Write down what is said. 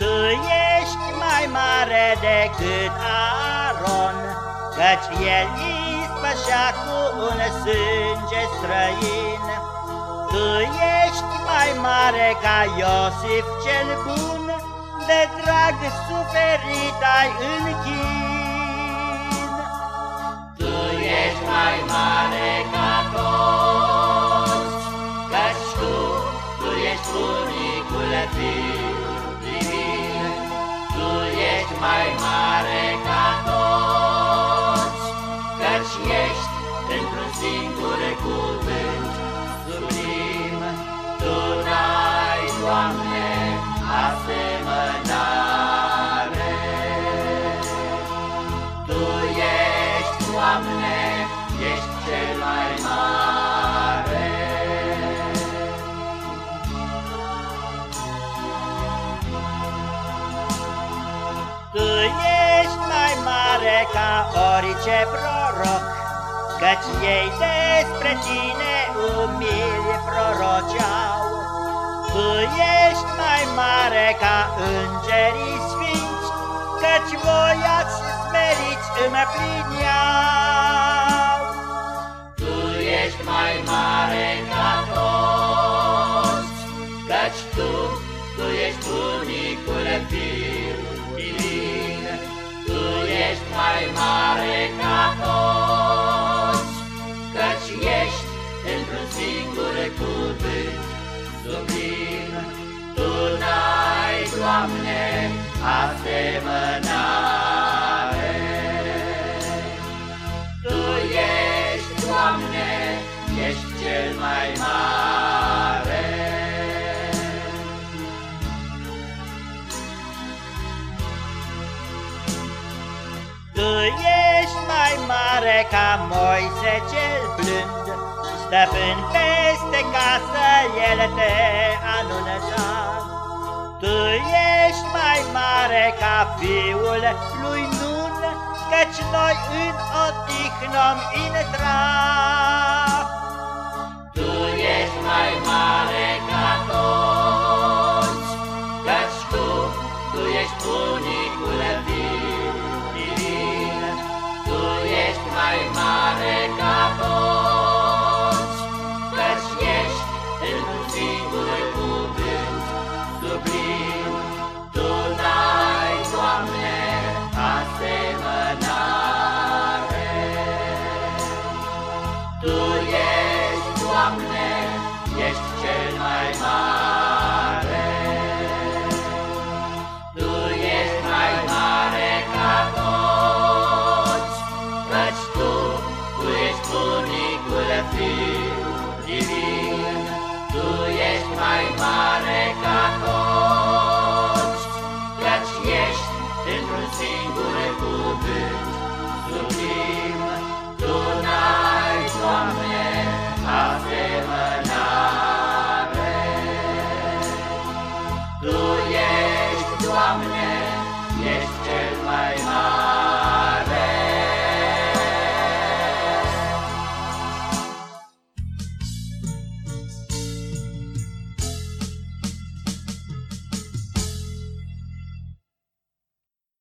Tu ești mai mare decât Aron, Căci el ispășea cu un sânge străin. Tu ești mai mare ca Iosif cel bun, De drag suferit ai închin. Mai mare ca toți, Căci ești într-un singur cuvânt sublim, Tu n-ai, Doamne, asemănare. Ești mai mare ca orice proroc, Căci ei despre tine umili proroceau. Tu ești mai mare ca îngerii sfinți, Căci voiați smeriți împlineau. Tu ești mai mare asemănare. Tu ești, Doamne, ești cel mai mare. Tu ești mai mare ca Moise cel blând, Stăpân peste casă, el te anunța. Tu ești mai mare ca fiul lui Nun, Căci noi în odihnă intra. Ești cel mai mare. Tu ești mai mare ca toți, Căci tu, tu ești unicul fiu divin, Tu ești mai mare ca toți, Căci ești într-un singur Mr.